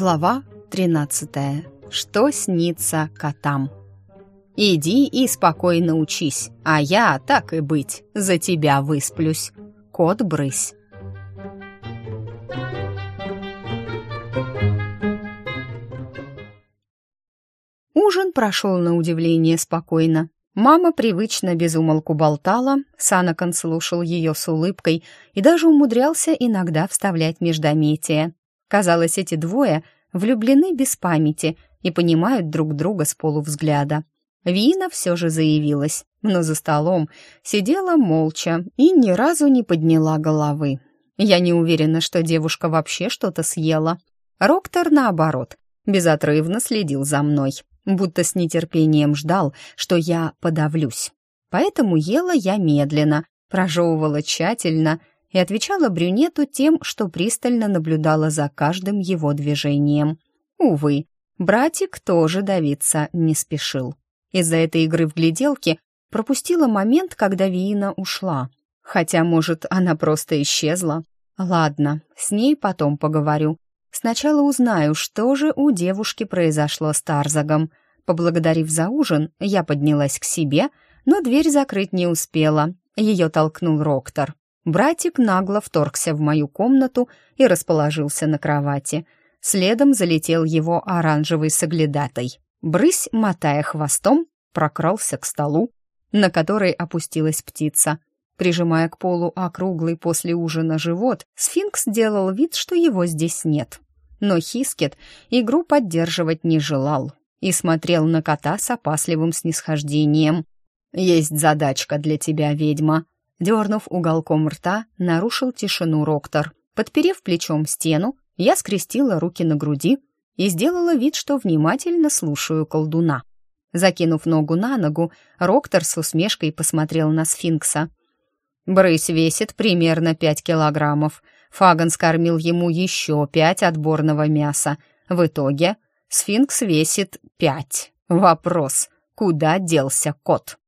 Глава 13. Что снится котам? Иди и спокойно учись, а я, так и быть, за тебя высплюсь. Кот брысь. Ужин прошел на удивление спокойно. Мама привычно безумолку болтала, Санакон слушал ее с улыбкой и даже умудрялся иногда вставлять междометия. Казалось, эти двое влюблены без памяти и понимают друг друга с полувзгляда. Вина все же заявилась, но за столом сидела молча и ни разу не подняла головы. Я не уверена, что девушка вообще что-то съела. Роктор, наоборот, безотрывно следил за мной, будто с нетерпением ждал, что я подавлюсь. Поэтому ела я медленно, прожевывала тщательно и отвечала брюнету тем, что пристально наблюдала за каждым его движением. Увы, братик тоже давиться не спешил. Из-за этой игры в гляделки пропустила момент, когда Виина ушла. Хотя, может, она просто исчезла. Ладно, с ней потом поговорю. Сначала узнаю, что же у девушки произошло с Тарзагом. Поблагодарив за ужин, я поднялась к себе, но дверь закрыть не успела. Ее толкнул Роктор. Братик нагло вторгся в мою комнату и расположился на кровати. Следом залетел его оранжевый соглядатай. Брысь, мотая хвостом, прокрался к столу, на который опустилась птица. Прижимая к полу округлый после ужина живот, сфинкс делал вид, что его здесь нет. Но Хискет игру поддерживать не желал и смотрел на кота с опасливым снисхождением. «Есть задачка для тебя, ведьма», Дернув уголком рта, нарушил тишину Роктор. Подперев плечом стену, я скрестила руки на груди и сделала вид, что внимательно слушаю колдуна. Закинув ногу на ногу, Роктор с усмешкой посмотрел на сфинкса. Брысь весит примерно пять килограммов. Фаган скормил ему еще пять отборного мяса. В итоге сфинкс весит пять. Вопрос, куда делся кот?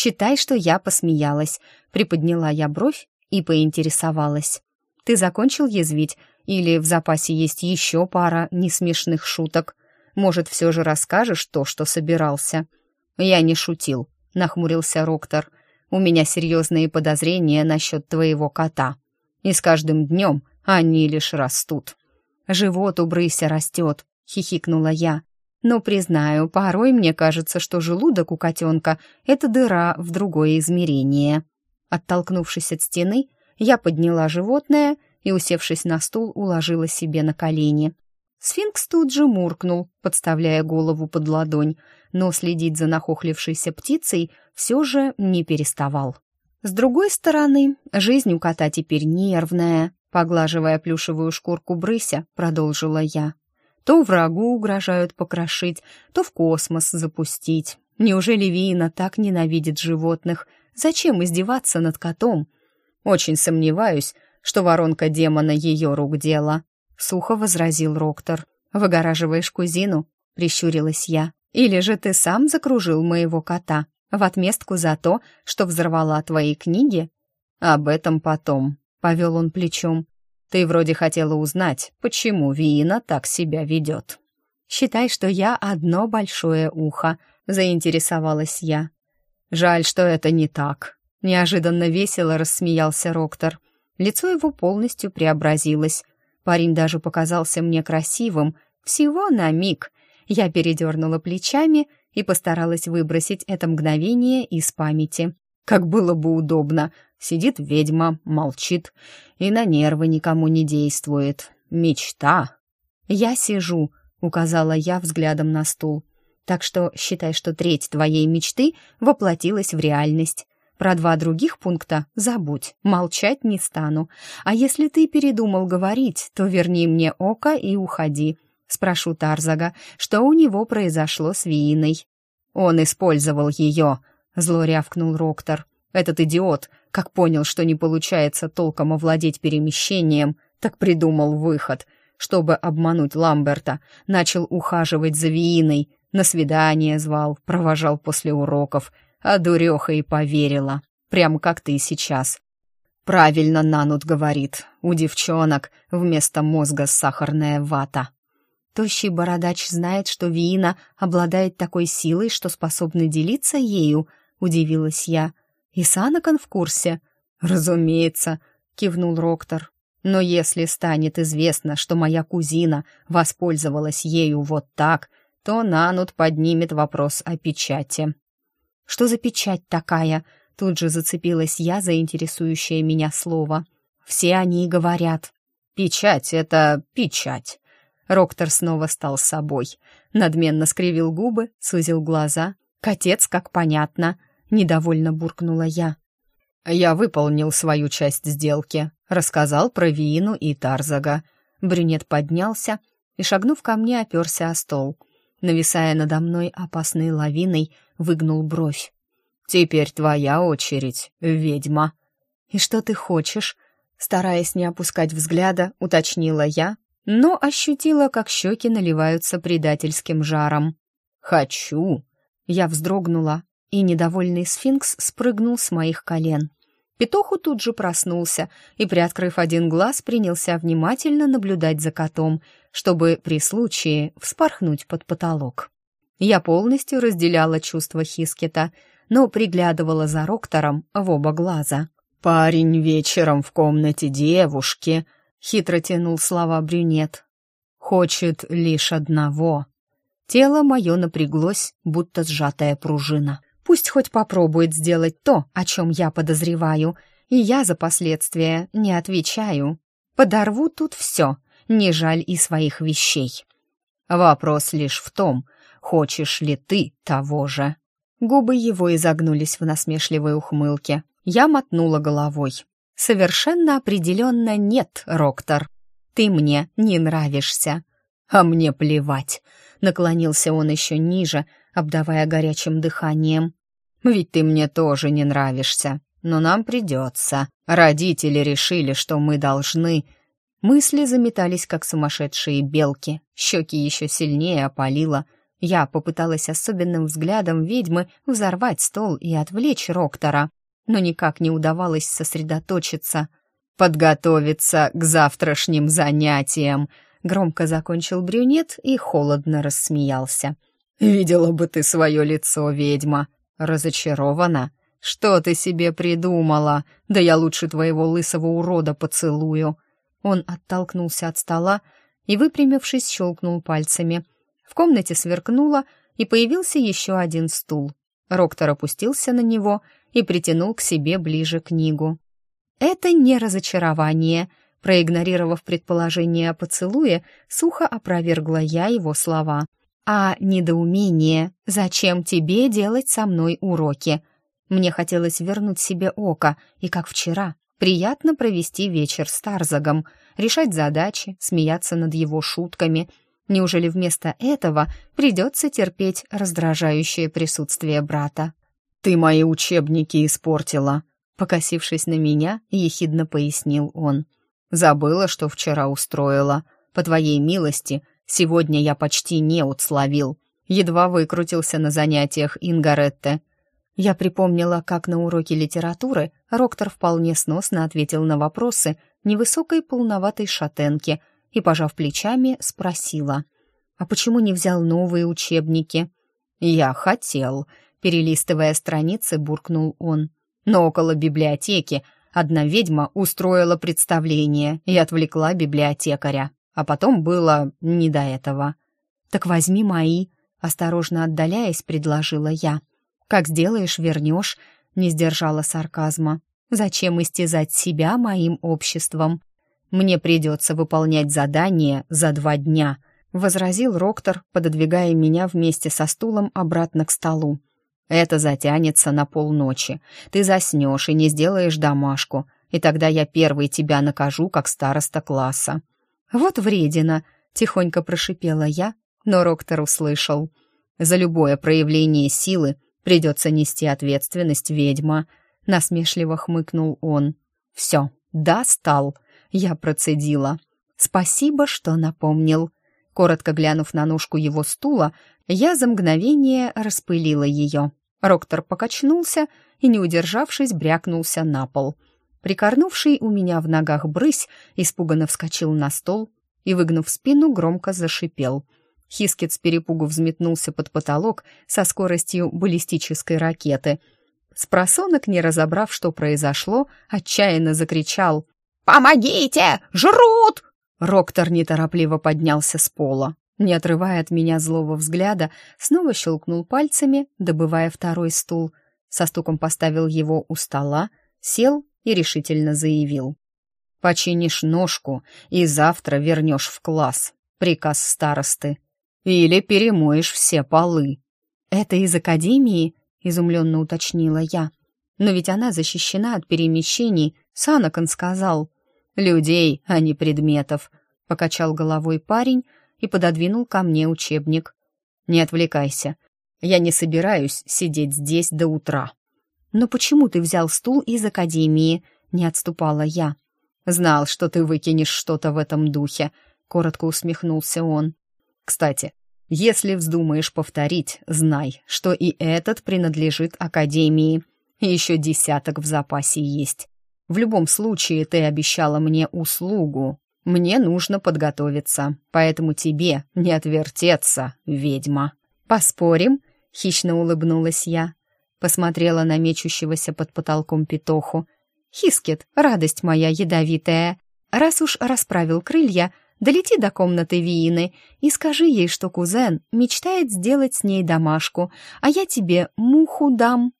Считай, что я посмеялась. Приподняла я бровь и поинтересовалась. Ты закончил язвить или в запасе есть еще пара несмешных шуток? Может, все же расскажешь то, что собирался?» «Я не шутил», — нахмурился Роктор. «У меня серьезные подозрения насчет твоего кота. И с каждым днем они лишь растут». «Живот у брыся растет», — хихикнула я. «Но, признаю, порой мне кажется, что желудок у котенка — это дыра в другое измерение». Оттолкнувшись от стены, я подняла животное и, усевшись на стул, уложила себе на колени. Сфинкс тут же муркнул, подставляя голову под ладонь, но следить за нахохлившейся птицей все же не переставал. С другой стороны, жизнь у кота теперь нервная, поглаживая плюшевую шкурку брыся, продолжила я. То врагу угрожают покрошить, то в космос запустить. Неужели Виина так ненавидит животных? Зачем издеваться над котом? Очень сомневаюсь, что воронка демона ее рук дело. Сухо возразил Роктор. «Выгораживаешь кузину?» — прищурилась я. «Или же ты сам закружил моего кота в отместку за то, что взорвала твои книги?» «Об этом потом», — повел он плечом. «Ты вроде хотела узнать, почему Виина так себя ведет». «Считай, что я одно большое ухо», — заинтересовалась я. «Жаль, что это не так», — неожиданно весело рассмеялся Роктор. Лицо его полностью преобразилось. Парень даже показался мне красивым, всего на миг. Я передернула плечами и постаралась выбросить это мгновение из памяти. Как было бы удобно. Сидит ведьма, молчит и на нервы никому не действует. Мечта. «Я сижу», — указала я взглядом на стул. Так что считай, что треть твоей мечты воплотилась в реальность. Про два других пункта забудь, молчать не стану. А если ты передумал говорить, то верни мне око и уходи. Спрошу Тарзага, что у него произошло с Вииной. Он использовал ее, зло рявкнул Роктор. Этот идиот, как понял, что не получается толком овладеть перемещением, так придумал выход. Чтобы обмануть Ламберта, начал ухаживать за Вииной, на свидание звал, провожал после уроков, а дуреха и поверила, прям как ты сейчас. Правильно Нанут говорит, у девчонок вместо мозга сахарная вата. тощий бородач знает, что Виина обладает такой силой, что способна делиться ею?» — удивилась я. «И Санакан в курсе?» «Разумеется», — кивнул Роктор. «Но если станет известно, что моя кузина воспользовалась ею вот так, то Нанут поднимет вопрос о печати». «Что за печать такая?» Тут же зацепилась я за интересующее меня слово. «Все они говорят». «Печать — это печать». Роктор снова стал собой. Надменно скривил губы, сузил глаза. «Котец, как понятно», — недовольно буркнула я. «Я выполнил свою часть сделки», — рассказал про Виину и Тарзага. Брюнет поднялся и, шагнув ко мне, оперся о стол. Нависая надо мной опасной лавиной, выгнул бровь. «Теперь твоя очередь, ведьма». «И что ты хочешь?» Стараясь не опускать взгляда, уточнила я, но ощутила, как щеки наливаются предательским жаром. «Хочу!» Я вздрогнула, и недовольный сфинкс спрыгнул с моих колен. Петуху тут же проснулся и, приоткрыв один глаз, принялся внимательно наблюдать за котом, чтобы при случае вспорхнуть под потолок. Я полностью разделяла чувства Хискета, но приглядывала за Роктором в оба глаза. «Парень вечером в комнате девушки», — хитро тянул слова брюнет. «Хочет лишь одного». Тело мое напряглось, будто сжатая пружина. Пусть хоть попробует сделать то, о чем я подозреваю, и я за последствия не отвечаю. Подорву тут все, не жаль и своих вещей. Вопрос лишь в том, хочешь ли ты того же. Губы его изогнулись в насмешливой ухмылке. Я мотнула головой. «Совершенно определенно нет, Роктор. Ты мне не нравишься». «А мне плевать», — наклонился он еще ниже, обдавая горячим дыханием. «Ведь ты мне тоже не нравишься, но нам придется. Родители решили, что мы должны...» Мысли заметались, как сумасшедшие белки, щеки еще сильнее опалило — я попыталась особенным взглядом ведьмы взорвать стол и отвлечь Роктора, но никак не удавалось сосредоточиться. «Подготовиться к завтрашним занятиям», — громко закончил брюнет и холодно рассмеялся. «Видела бы ты свое лицо, ведьма! Разочарована? Что ты себе придумала? Да я лучше твоего лысого урода поцелую!» Он оттолкнулся от стола и, выпрямившись, щелкнул пальцами — в комнате сверкнуло, и появился еще один стул. Роктор опустился на него и притянул к себе ближе книгу. «Это не разочарование», — проигнорировав предположение о поцелуе, сухо опровергла я его слова. «А недоумение, зачем тебе делать со мной уроки?» Мне хотелось вернуть себе око, и, как вчера, приятно провести вечер с Тарзагом, решать задачи, смеяться над его шутками — Неужели вместо этого придется терпеть раздражающее присутствие брата? «Ты мои учебники испортила», — покосившись на меня, ехидно пояснил он. «Забыла, что вчера устроила. По твоей милости, сегодня я почти не словил. Едва выкрутился на занятиях Ингаретте. Я припомнила, как на уроке литературы Роктор вполне сносно ответил на вопросы невысокой полноватой шатенки — и, пожав плечами, спросила, «А почему не взял новые учебники?» «Я хотел», — перелистывая страницы, буркнул он. «Но около библиотеки одна ведьма устроила представление и отвлекла библиотекаря, а потом было не до этого». «Так возьми мои», — осторожно отдаляясь, предложила я. «Как сделаешь, вернешь», — не сдержала сарказма. «Зачем истязать себя моим обществом?» Мне придется выполнять задание за два дня», — возразил Роктор, пододвигая меня вместе со стулом обратно к столу. «Это затянется на полночи. Ты заснешь и не сделаешь домашку, и тогда я первый тебя накажу, как староста класса». «Вот вредина», — тихонько прошипела я, но Роктор услышал. «За любое проявление силы придется нести ответственность ведьма», — насмешливо хмыкнул он. «Все, достал», — я процедила. «Спасибо, что напомнил». Коротко глянув на ножку его стула, я за мгновение распылила ее. Роктор покачнулся и, не удержавшись, брякнулся на пол. Прикорнувший у меня в ногах брысь испуганно вскочил на стол и, выгнув спину, громко зашипел. Хискет с перепугу взметнулся под потолок со скоростью баллистической ракеты. Спросонок, не разобрав, что произошло, отчаянно закричал «Помогите! Жрут!» Роктор неторопливо поднялся с пола. Не отрывая от меня злого взгляда, снова щелкнул пальцами, добывая второй стул. Со стуком поставил его у стола, сел и решительно заявил. «Починишь ножку и завтра вернешь в класс. Приказ старосты. Или перемоешь все полы». «Это из академии?» — изумленно уточнила я. «Но ведь она защищена от перемещений», — Санакон сказал. «Людей, а не предметов», — покачал головой парень и пододвинул ко мне учебник. «Не отвлекайся. Я не собираюсь сидеть здесь до утра». «Но почему ты взял стул из академии?» — не отступала я. «Знал, что ты выкинешь что-то в этом духе», — коротко усмехнулся он. «Кстати, если вздумаешь повторить, знай, что и этот принадлежит академии. Еще десяток в запасе есть. В любом случае, ты обещала мне услугу. Мне нужно подготовиться, поэтому тебе не отвертеться, ведьма. Поспорим?» — хищно улыбнулась я. Посмотрела на мечущегося под потолком петоху. «Хискет, радость моя ядовитая, раз уж расправил крылья, долети до комнаты Виины и скажи ей, что кузен мечтает сделать с ней домашку, а я тебе муху дам».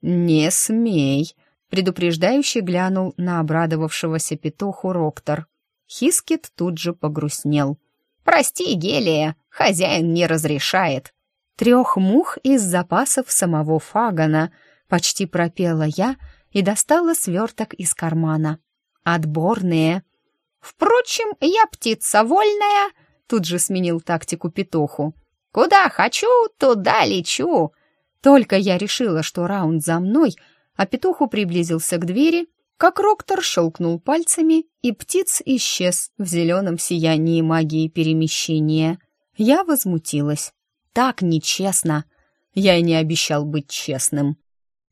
«Не смей», предупреждающе глянул на обрадовавшегося петуху Роктор. Хискет тут же погрустнел. «Прости, Гелия, хозяин не разрешает». «Трех мух из запасов самого Фагана», — почти пропела я и достала сверток из кармана. «Отборные». «Впрочем, я птица вольная», — тут же сменил тактику петуху. «Куда хочу, туда лечу». Только я решила, что раунд за мной — а петуху приблизился к двери, как Роктор щелкнул пальцами, и птиц исчез в зеленом сиянии магии перемещения. Я возмутилась. «Так нечестно!» Я и не обещал быть честным.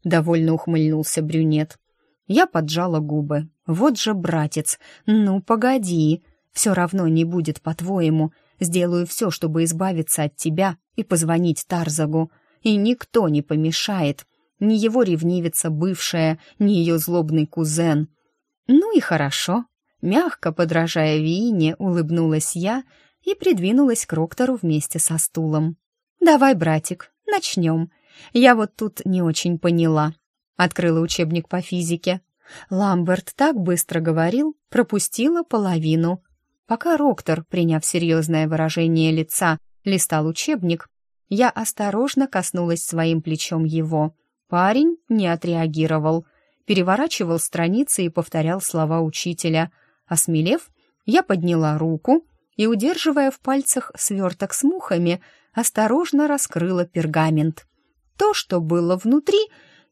Довольно ухмыльнулся брюнет. Я поджала губы. «Вот же, братец, ну погоди! Все равно не будет, по-твоему. Сделаю все, чтобы избавиться от тебя и позвонить Тарзагу. И никто не помешает ни его ревнивица бывшая, ни ее злобный кузен. Ну и хорошо. Мягко подражая Виине, улыбнулась я и придвинулась к Роктору вместе со стулом. «Давай, братик, начнем. Я вот тут не очень поняла». Открыла учебник по физике. Ламберт так быстро говорил, пропустила половину. Пока Роктор, приняв серьезное выражение лица, листал учебник, я осторожно коснулась своим плечом его. Парень не отреагировал, переворачивал страницы и повторял слова учителя. Осмелев, я подняла руку и, удерживая в пальцах сверток с мухами, осторожно раскрыла пергамент. То, что было внутри,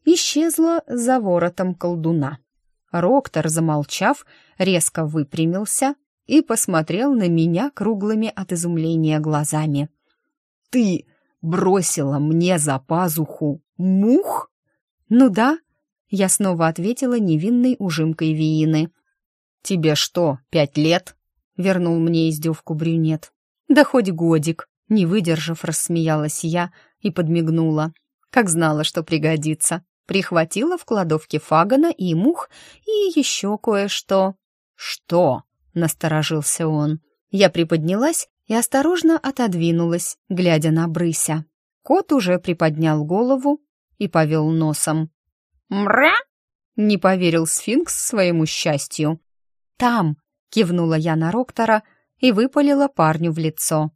исчезло за воротом колдуна. Роктор, замолчав, резко выпрямился и посмотрел на меня круглыми от изумления глазами. «Ты бросила мне за пазуху мух?» «Ну да», — я снова ответила невинной ужимкой Виины. «Тебе что, пять лет?» — вернул мне издевку брюнет. «Да хоть годик», — не выдержав, рассмеялась я и подмигнула. Как знала, что пригодится. Прихватила в кладовке фагана и мух, и еще кое-что. «Что?» — насторожился он. Я приподнялась и осторожно отодвинулась, глядя на брыся. Кот уже приподнял голову, и повел носом. «Мра!» — не поверил сфинкс своему счастью. «Там!» — кивнула я на Роктора и выпалила парню в лицо.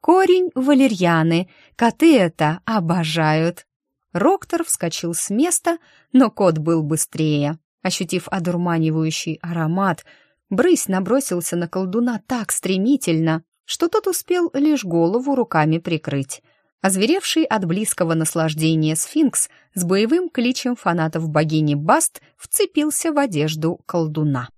«Корень валерьяны, коты это обожают!» Роктор вскочил с места, но кот был быстрее. Ощутив одурманивающий аромат, брысь набросился на колдуна так стремительно, что тот успел лишь голову руками прикрыть. Озверевший от близкого наслаждения сфинкс с боевым кличем фанатов богини Баст вцепился в одежду колдуна.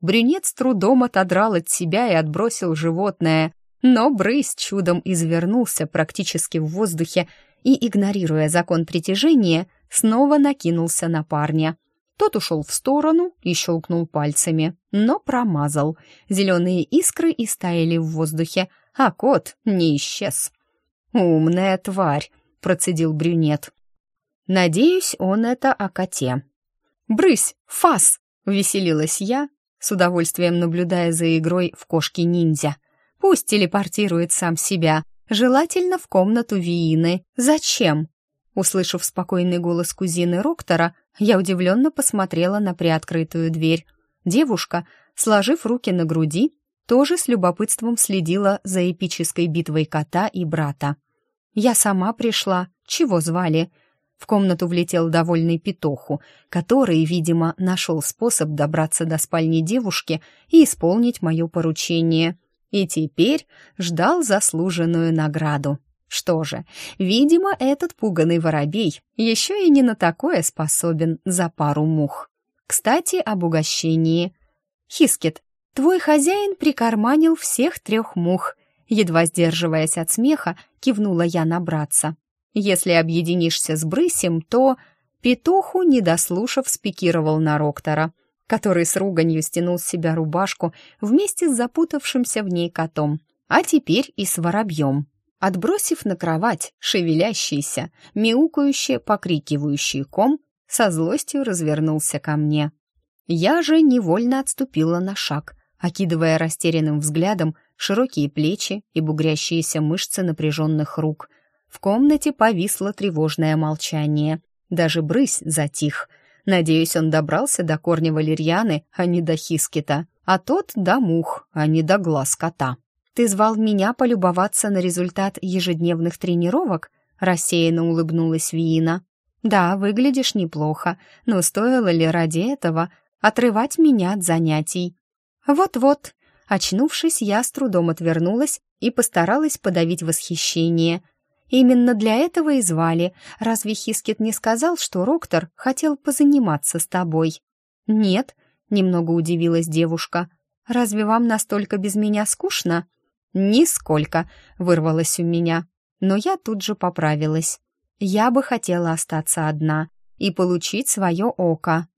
Брюнет с трудом отодрал от себя и отбросил животное, но брысь чудом извернулся практически в воздухе и, игнорируя закон притяжения, снова накинулся на парня. Тот ушел в сторону и щелкнул пальцами, но промазал. Зеленые искры истаяли в воздухе, а кот не исчез. «Умная тварь», — процедил брюнет. «Надеюсь, он это о коте». «Брысь! Фас!» — веселилась я, с удовольствием наблюдая за игрой в кошки-ниндзя. «Пусть телепортирует сам себя, желательно в комнату Виины. Зачем?» Услышав спокойный голос кузины Роктора, я удивленно посмотрела на приоткрытую дверь. Девушка, сложив руки на груди, тоже с любопытством следила за эпической битвой кота и брата. «Я сама пришла. Чего звали?» В комнату влетел довольный петуху, который, видимо, нашел способ добраться до спальни девушки и исполнить мое поручение. И теперь ждал заслуженную награду. Что же, видимо, этот пуганный воробей еще и не на такое способен за пару мух. Кстати, об угощении. Хискет, твой хозяин прикарманил всех трех мух. Едва сдерживаясь от смеха, кивнула я на братца. Если объединишься с брысем, то... Петуху, не дослушав, спикировал на Роктора, который с руганью стянул с себя рубашку вместе с запутавшимся в ней котом, а теперь и с воробьем. Отбросив на кровать шевелящийся, мяукающий, покрикивающий ком, со злостью развернулся ко мне. Я же невольно отступила на шаг, окидывая растерянным взглядом широкие плечи и бугрящиеся мышцы напряженных рук. В комнате повисло тревожное молчание. Даже брысь затих. Надеюсь, он добрался до корня валерьяны, а не до хискета, а тот до мух, а не до глаз кота. «Ты звал меня полюбоваться на результат ежедневных тренировок?» рассеянно улыбнулась Виина. «Да, выглядишь неплохо, но стоило ли ради этого отрывать меня от занятий?» «Вот-вот», очнувшись, я с трудом отвернулась и постаралась подавить восхищение. «Именно для этого и звали. Разве Хискет не сказал, что Роктор хотел позаниматься с тобой?» «Нет», — немного удивилась девушка. «Разве вам настолько без меня скучно?» «Нисколько», — вырвалось у меня. Но я тут же поправилась. Я бы хотела остаться одна и получить свое око.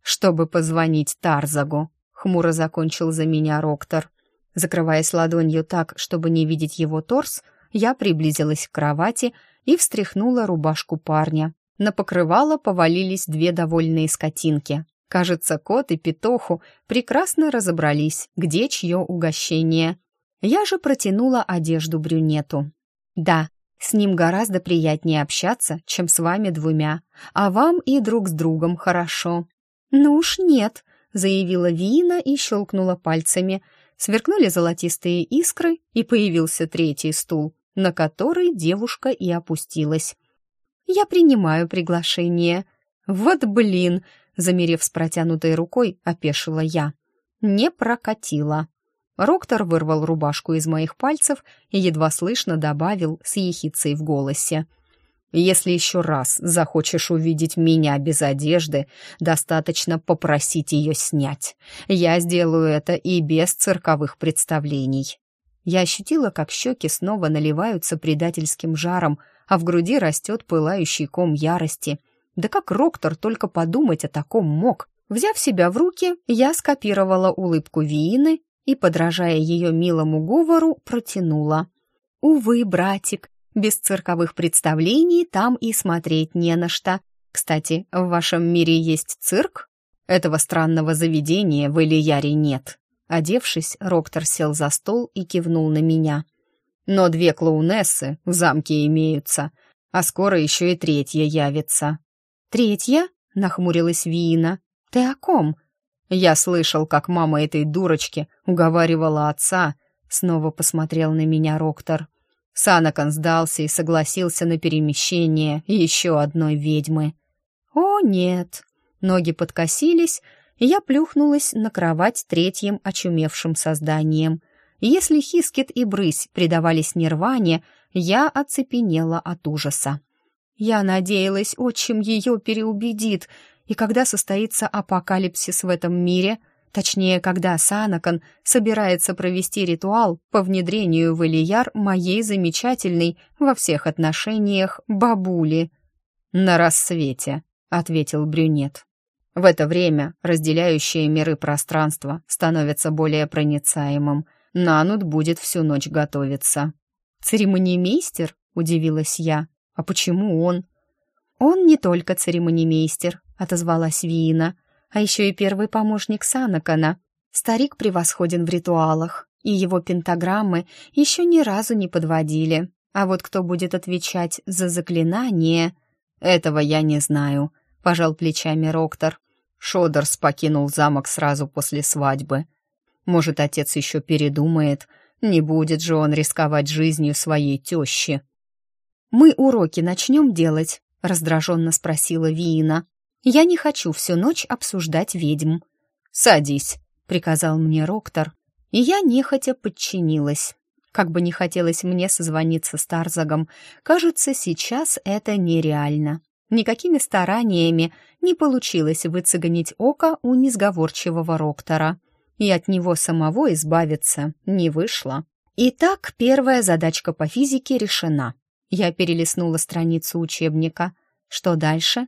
«Чтобы позвонить Тарзагу», — хмуро закончил за меня Роктор. Закрываясь ладонью так, чтобы не видеть его торс, я приблизилась к кровати и встряхнула рубашку парня. На покрывало повалились две довольные скотинки. Кажется, кот и петуху прекрасно разобрались, где чье угощение. Я же протянула одежду брюнету. «Да, с ним гораздо приятнее общаться, чем с вами двумя, а вам и друг с другом хорошо». «Ну уж нет», — заявила Вина и щелкнула пальцами. Сверкнули золотистые искры, и появился третий стул, на который девушка и опустилась. «Я принимаю приглашение». «Вот блин!» — замерев с протянутой рукой, опешила я. «Не прокатило». Роктор вырвал рубашку из моих пальцев и едва слышно добавил с ехицей в голосе. «Если еще раз захочешь увидеть меня без одежды, достаточно попросить ее снять. Я сделаю это и без цирковых представлений». Я ощутила, как щеки снова наливаются предательским жаром, а в груди растет пылающий ком ярости. Да как Роктор только подумать о таком мог? Взяв себя в руки, я скопировала улыбку Виины и, подражая ее милому говору, протянула. «Увы, братик, без цирковых представлений там и смотреть не на что. Кстати, в вашем мире есть цирк? Этого странного заведения в Элияре нет». Одевшись, Роктор сел за стол и кивнул на меня. «Но две клоунессы в замке имеются, а скоро еще и третья явится». «Третья?» — нахмурилась Виина. «Ты о ком?» Я слышал, как мама этой дурочки уговаривала отца. Снова посмотрел на меня Роктор. Санакан сдался и согласился на перемещение еще одной ведьмы. О, нет. Ноги подкосились, и я плюхнулась на кровать третьим очумевшим созданием. Если Хискет и Брысь предавались нирване, я оцепенела от ужаса. Я надеялась, отчим ее переубедит, и когда состоится апокалипсис в этом мире, точнее, когда Санакан собирается провести ритуал по внедрению в Элияр моей замечательной во всех отношениях бабули. «На рассвете», — ответил брюнет. В это время разделяющие миры пространства становятся более проницаемым. Нанут будет всю ночь готовиться. «Церемонимейстер?» — удивилась я. «А почему он?» «Он не только церемонимейстер», — отозвалась Виина, «а еще и первый помощник Санакана. Старик превосходен в ритуалах, и его пентаграммы еще ни разу не подводили. А вот кто будет отвечать за заклинание, этого я не знаю», — пожал плечами Роктор. Шодерс покинул замок сразу после свадьбы. Может, отец еще передумает, не будет же он рисковать жизнью своей тещи. «Мы уроки начнем делать?» — раздраженно спросила Виина. «Я не хочу всю ночь обсуждать ведьм». «Садись», — приказал мне Роктор, и я нехотя подчинилась. Как бы не хотелось мне созвониться с Тарзагом, кажется, сейчас это нереально. Никакими стараниями не получилось выцегонить око у несговорчивого Роктора, и от него самого избавиться не вышло. Итак, первая задачка по физике решена. Я перелистнула страницу учебника. Что дальше?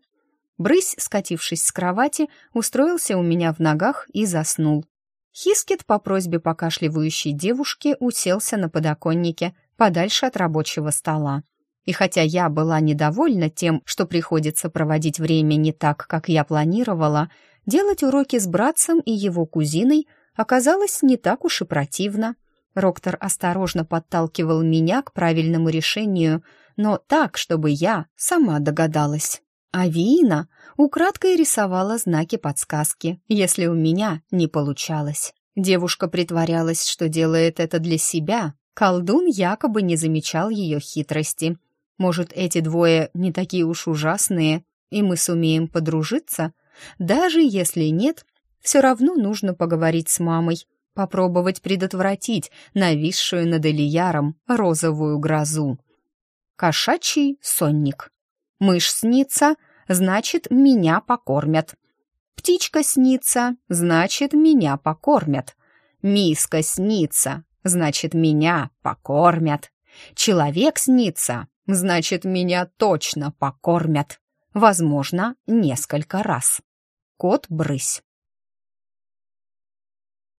Брысь, скатившись с кровати, устроился у меня в ногах и заснул. Хискет по просьбе покашливающей девушки уселся на подоконнике подальше от рабочего стола. И хотя я была недовольна тем, что приходится проводить время не так, как я планировала, делать уроки с братцем и его кузиной оказалось не так уж и противно. Роктор осторожно подталкивал меня к правильному решению, но так, чтобы я сама догадалась. А Виина украдкой рисовала знаки подсказки, если у меня не получалось. Девушка притворялась, что делает это для себя. Колдун якобы не замечал ее хитрости. Может, эти двое не такие уж ужасные, и мы сумеем подружиться? Даже если нет, все равно нужно поговорить с мамой, попробовать предотвратить нависшую над Ильяром розовую грозу. Кошачий сонник. Мышь снится, значит, меня покормят. Птичка снится, значит, меня покормят. Миска снится, значит, меня покормят. Человек снится, значит, меня точно покормят. Возможно, несколько раз. Кот-брысь.